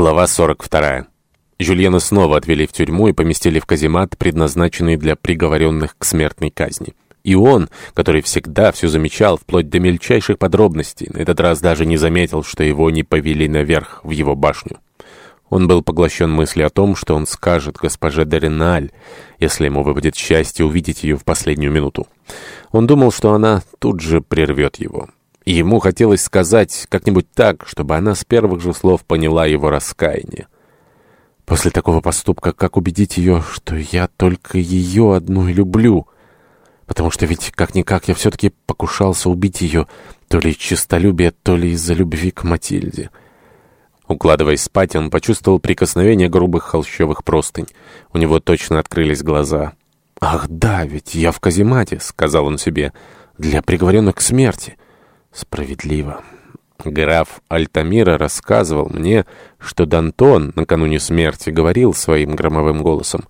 Глава 42. Жюльена снова отвели в тюрьму и поместили в каземат, предназначенный для приговоренных к смертной казни. И он, который всегда все замечал, вплоть до мельчайших подробностей, на этот раз даже не заметил, что его не повели наверх в его башню. Он был поглощен мыслью о том, что он скажет госпоже Дереналь, если ему выпадет счастье увидеть ее в последнюю минуту. Он думал, что она тут же прервет его. Ему хотелось сказать как-нибудь так, чтобы она с первых же слов поняла его раскаяние. После такого поступка, как убедить ее, что я только ее одну и люблю? Потому что ведь, как-никак, я все-таки покушался убить ее, то ли из честолюбия, то ли из-за любви к Матильде. Укладываясь спать, он почувствовал прикосновение грубых холщовых простынь. У него точно открылись глаза. «Ах да, ведь я в каземате», — сказал он себе, — «для приговоренных к смерти». Справедливо. Граф Альтамира рассказывал мне, что Дантон накануне смерти говорил своим громовым голосом.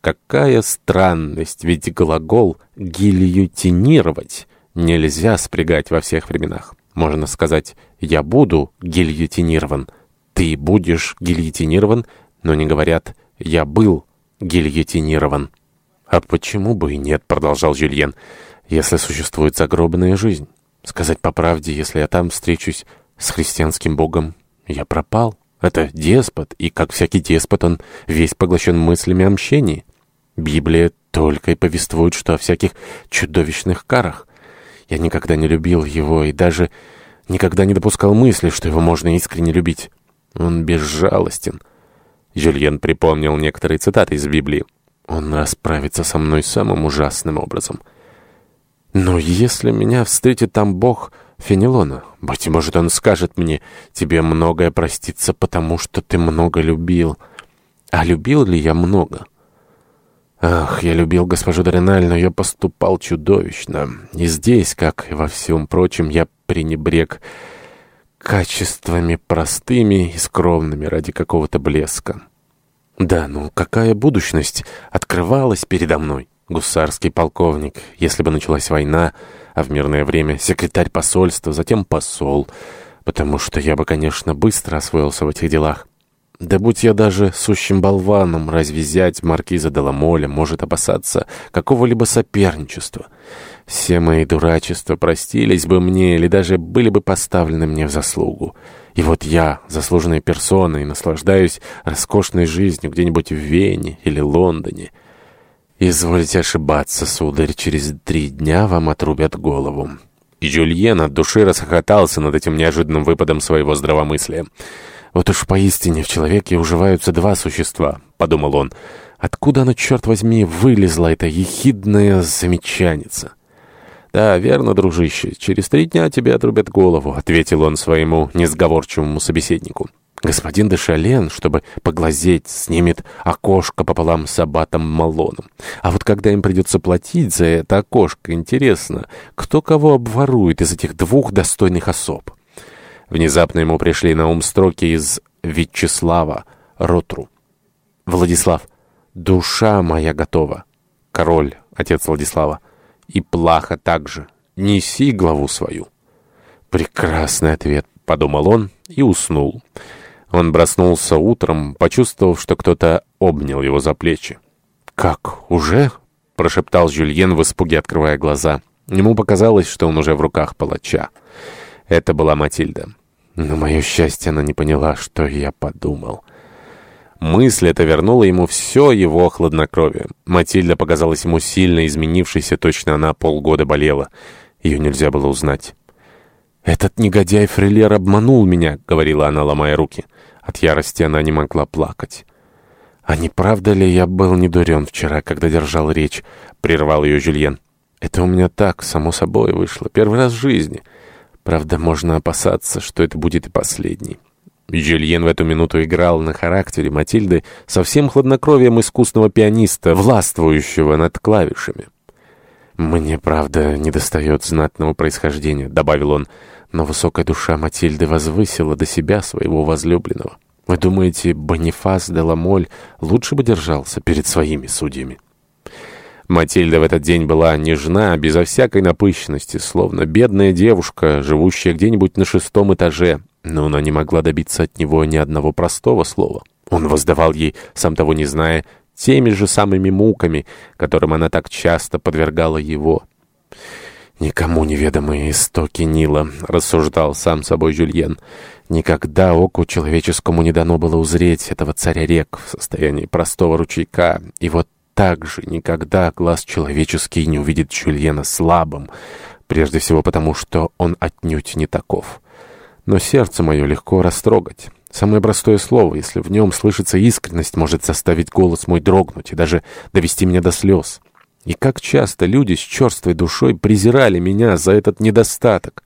Какая странность, ведь глагол «гильютинировать» нельзя спрягать во всех временах. Можно сказать «я буду гильютинирован», «ты будешь гильютинирован», но не говорят «я был гильютинирован». «А почему бы и нет?» — продолжал Жюльен, — «если существует загробная жизнь». Сказать по правде, если я там встречусь с христианским богом, я пропал. Это деспот, и, как всякий деспот, он весь поглощен мыслями о мщении. Библия только и повествует, что о всяких чудовищных карах. Я никогда не любил его и даже никогда не допускал мысли, что его можно искренне любить. Он безжалостен. Жюльен припомнил некоторые цитаты из Библии. «Он расправится со мной самым ужасным образом». Но если меня встретит там бог Фенелона, быть может, он скажет мне, тебе многое простится, потому что ты много любил. А любил ли я много? Ах, я любил госпожу Дореналь, но я поступал чудовищно. И здесь, как и во всем прочем, я пренебрег качествами простыми и скромными ради какого-то блеска. Да, ну какая будущность открывалась передо мной? Гусарский полковник, если бы началась война, а в мирное время секретарь посольства, затем посол, потому что я бы, конечно, быстро освоился в этих делах. Да будь я даже сущим болваном, разве зять маркиза Деламоля может опасаться какого-либо соперничества? Все мои дурачества простились бы мне или даже были бы поставлены мне в заслугу. И вот я, заслуженной персоной, наслаждаюсь роскошной жизнью где-нибудь в Вене или Лондоне. «Извольте ошибаться, сударь, через три дня вам отрубят голову». Жюльен от души расхохотался над этим неожиданным выпадом своего здравомыслия. «Вот уж поистине в человеке уживаются два существа», — подумал он. «Откуда оно, черт возьми, вылезла эта ехидная замечаница?» «Да, верно, дружище, через три дня тебе отрубят голову», — ответил он своему несговорчивому собеседнику. Господин де Шален, чтобы поглазеть, снимет окошко пополам с аббатом Малоном. А вот когда им придется платить за это окошко, интересно, кто кого обворует из этих двух достойных особ? Внезапно ему пришли на ум строки из Вячеслава Ротру. «Владислав, душа моя готова». Король, отец Владислава. И плаха также. Неси главу свою. Прекрасный ответ, подумал он и уснул. Он проснулся утром, почувствовав, что кто-то обнял его за плечи. «Как, уже?» — прошептал Жюльен в испуге, открывая глаза. Ему показалось, что он уже в руках палача. Это была Матильда. Но мое счастье, она не поняла, что я подумал. Мысль эта вернула ему все его хладнокровие. Матильда показалась ему сильно изменившейся, точно она полгода болела. Ее нельзя было узнать. «Этот негодяй Фрилер обманул меня», — говорила она, ломая руки. От ярости она не могла плакать. «А не правда ли я был недурен вчера, когда держал речь?» — прервал ее Жюльен. «Это у меня так, само собой, вышло. Первый раз в жизни. Правда, можно опасаться, что это будет и последний». Жюльен в эту минуту играл на характере Матильды со всем хладнокровием искусного пианиста, властвующего над клавишами. «Мне, правда, недостает знатного происхождения», — добавил он, «но высокая душа Матильды возвысила до себя своего возлюбленного. Вы думаете, Бонифас де Ламоль лучше бы держался перед своими судьями?» Матильда в этот день была нежна, безо всякой напыщенности, словно бедная девушка, живущая где-нибудь на шестом этаже. но она не могла добиться от него ни одного простого слова. Он воздавал ей, сам того не зная, теми же самыми муками, которым она так часто подвергала его. «Никому неведомые истоки Нила», — рассуждал сам собой Жюльен. «Никогда оку человеческому не дано было узреть этого царя рек в состоянии простого ручейка, и вот так же никогда глаз человеческий не увидит Жюльена слабым, прежде всего потому, что он отнюдь не таков. Но сердце мое легко растрогать». Самое простое слово, если в нем слышится искренность, может заставить голос мой дрогнуть и даже довести меня до слез. И как часто люди с черствой душой презирали меня за этот недостаток.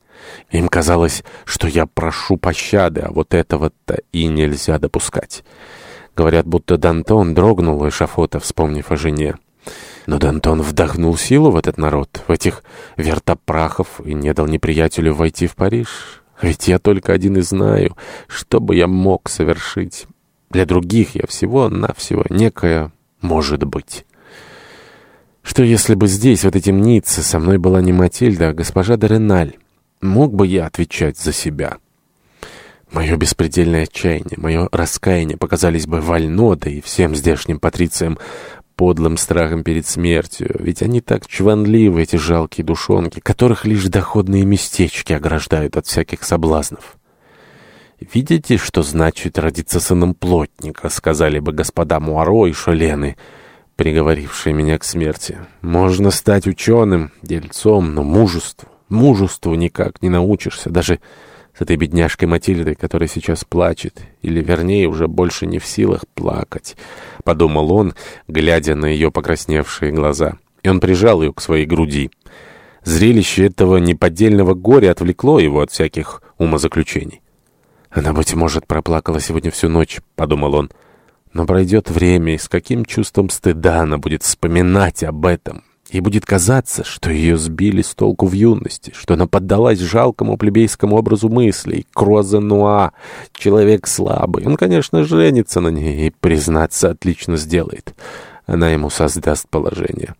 Им казалось, что я прошу пощады, а вот этого-то и нельзя допускать. Говорят, будто Дантон дрогнул у эшафота, вспомнив о жене. Но Дантон вдохнул силу в этот народ, в этих вертопрахов, и не дал неприятелю войти в Париж. Ведь я только один и знаю, что бы я мог совершить. Для других я всего-навсего некое «может быть». Что если бы здесь, в этой темнице, со мной была не Матильда, а госпожа Дореналь? Мог бы я отвечать за себя? Мое беспредельное отчаяние, мое раскаяние показались бы вольнотой и всем здешним патрициям подлым страхом перед смертью, ведь они так чванливы, эти жалкие душонки, которых лишь доходные местечки ограждают от всяких соблазнов. «Видите, что значит родиться сыном плотника?» — сказали бы господа Муаро и Шолены, приговорившие меня к смерти. «Можно стать ученым, дельцом, но мужеству, мужеству никак не научишься, даже этой бедняжкой Матильдой, которая сейчас плачет, или, вернее, уже больше не в силах плакать», — подумал он, глядя на ее покрасневшие глаза. И он прижал ее к своей груди. Зрелище этого неподдельного горя отвлекло его от всяких умозаключений. «Она, быть может, проплакала сегодня всю ночь», — подумал он. «Но пройдет время, и с каким чувством стыда она будет вспоминать об этом». Ей будет казаться, что ее сбили с толку в юности, что она поддалась жалкому плебейскому образу мыслей. Круазенуа, человек слабый. Он, конечно, женится на ней и, признаться, отлично сделает. Она ему создаст положение.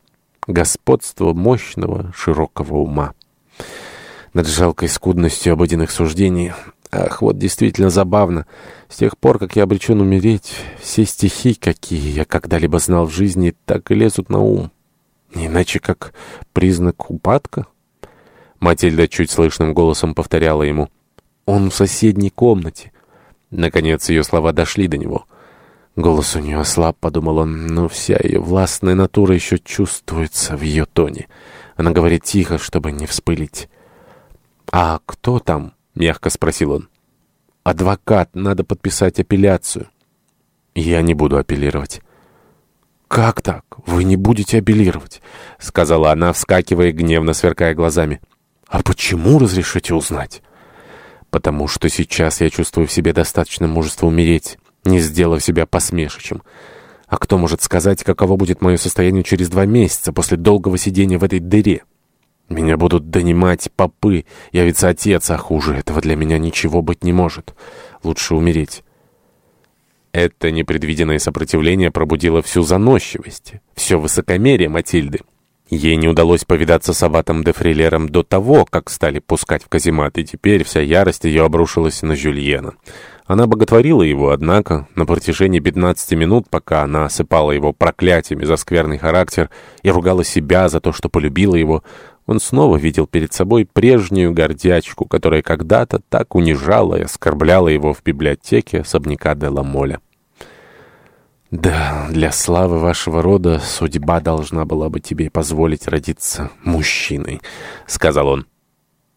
Господство мощного, широкого ума. Над жалкой скудностью обыденных суждений... Ах, вот действительно забавно. С тех пор, как я обречен умереть, все стихи, какие я когда-либо знал в жизни, так и лезут на ум. Не иначе как признак упадка? Матильда чуть слышным голосом повторяла ему. «Он в соседней комнате». Наконец ее слова дошли до него. Голос у нее ослаб, подумал он, но вся ее властная натура еще чувствуется в ее тоне. Она говорит тихо, чтобы не вспылить. «А кто там?» — мягко спросил он. «Адвокат, надо подписать апелляцию». «Я не буду апеллировать». «Как так? Вы не будете апеллировать?» — сказала она, вскакивая, гневно сверкая глазами. «А почему разрешите узнать?» «Потому что сейчас я чувствую в себе достаточно мужества умереть, не сделав себя посмешищем. А кто может сказать, каково будет мое состояние через два месяца после долгого сидения в этой дыре? Меня будут донимать попы, явится отец, а хуже этого для меня ничего быть не может. Лучше умереть». Это непредвиденное сопротивление пробудило всю заносчивость, все высокомерие Матильды. Ей не удалось повидаться с Аббатом де Фрилером до того, как стали пускать в каземат, и теперь вся ярость ее обрушилась на Жюльена. Она боготворила его, однако, на протяжении 15 минут, пока она осыпала его проклятиями за скверный характер и ругала себя за то, что полюбила его, он снова видел перед собой прежнюю гордячку, которая когда-то так унижала и оскорбляла его в библиотеке особняка де Ламоля. «Да, для славы вашего рода судьба должна была бы тебе позволить родиться мужчиной», — сказал он.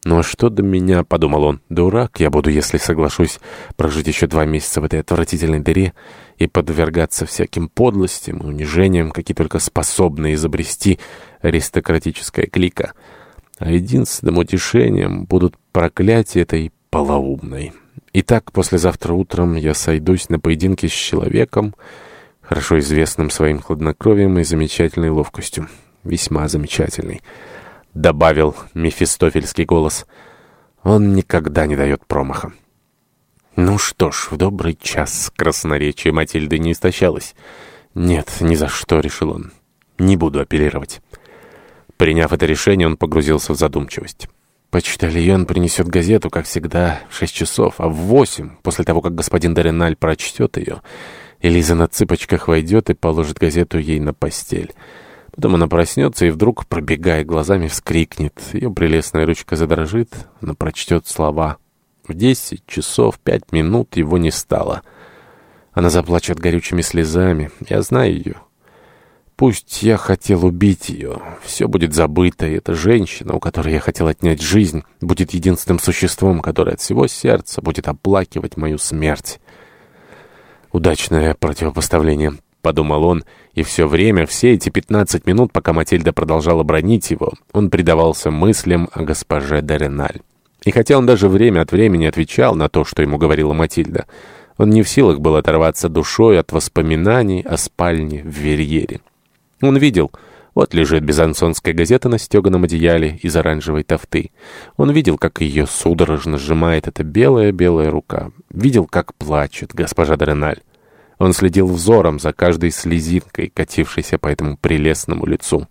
«Ну а что до меня?» — подумал он. «Дурак я буду, если соглашусь прожить еще два месяца в этой отвратительной дыре и подвергаться всяким подлостям и унижениям, какие только способны изобрести аристократическая клика. А единственным утешением будут проклятия этой полоумной. Итак, послезавтра утром я сойдусь на поединке с человеком, хорошо известным своим хладнокровием и замечательной ловкостью. Весьма замечательный. Добавил мефистофельский голос. Он никогда не дает промаха. Ну что ж, в добрый час красноречие Матильды не истощалось. Нет, ни за что, решил он. Не буду апеллировать. Приняв это решение, он погрузился в задумчивость. Почтальон принесет газету, как всегда, в шесть часов, а в восемь, после того, как господин Дореналь прочтет ее, Элиза на цыпочках войдет и положит газету ей на постель. Потом она проснется и вдруг, пробегая глазами, вскрикнет. Ее прелестная ручка задрожит, она прочтет слова. В десять часов пять минут его не стало. Она заплачет горючими слезами. Я знаю ее. Пусть я хотел убить ее, все будет забыто, и эта женщина, у которой я хотел отнять жизнь, будет единственным существом, которое от всего сердца будет оплакивать мою смерть. Удачное противопоставление, подумал он, и все время, все эти пятнадцать минут, пока Матильда продолжала бронить его, он предавался мыслям о госпоже Дореналь. И хотя он даже время от времени отвечал на то, что ему говорила Матильда, он не в силах был оторваться душой от воспоминаний о спальне в Верьере. Он видел, вот лежит бизансонская газета на стеганом одеяле из оранжевой тофты. Он видел, как ее судорожно сжимает эта белая-белая рука. Видел, как плачет госпожа Дореналь. Он следил взором за каждой слезинкой, катившейся по этому прелестному лицу.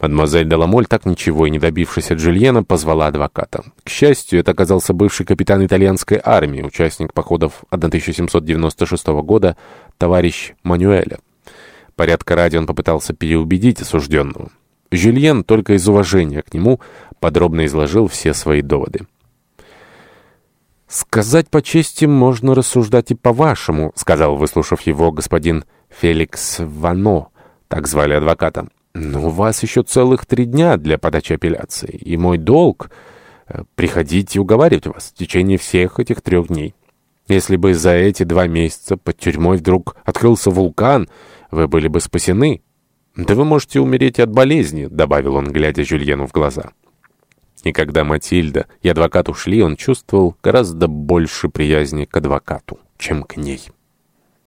Мадемуазель Деламоль, так ничего и не добившись от Жюльена, позвала адвоката. К счастью, это оказался бывший капитан итальянской армии, участник походов 1796 года, товарищ Мануэля. Порядка ради он попытался переубедить осужденного. Жюльен только из уважения к нему подробно изложил все свои доводы. «Сказать по чести можно рассуждать и по-вашему», — сказал, выслушав его, господин Феликс Вано, так звали адвоката. «Но у вас еще целых три дня для подачи апелляции, и мой долг э, — приходить и уговаривать вас в течение всех этих трех дней. Если бы за эти два месяца под тюрьмой вдруг открылся вулкан, вы были бы спасены. Да вы можете умереть от болезни», — добавил он, глядя Жюльену в глаза. И когда Матильда и адвокат ушли, он чувствовал гораздо больше приязни к адвокату, чем к ней.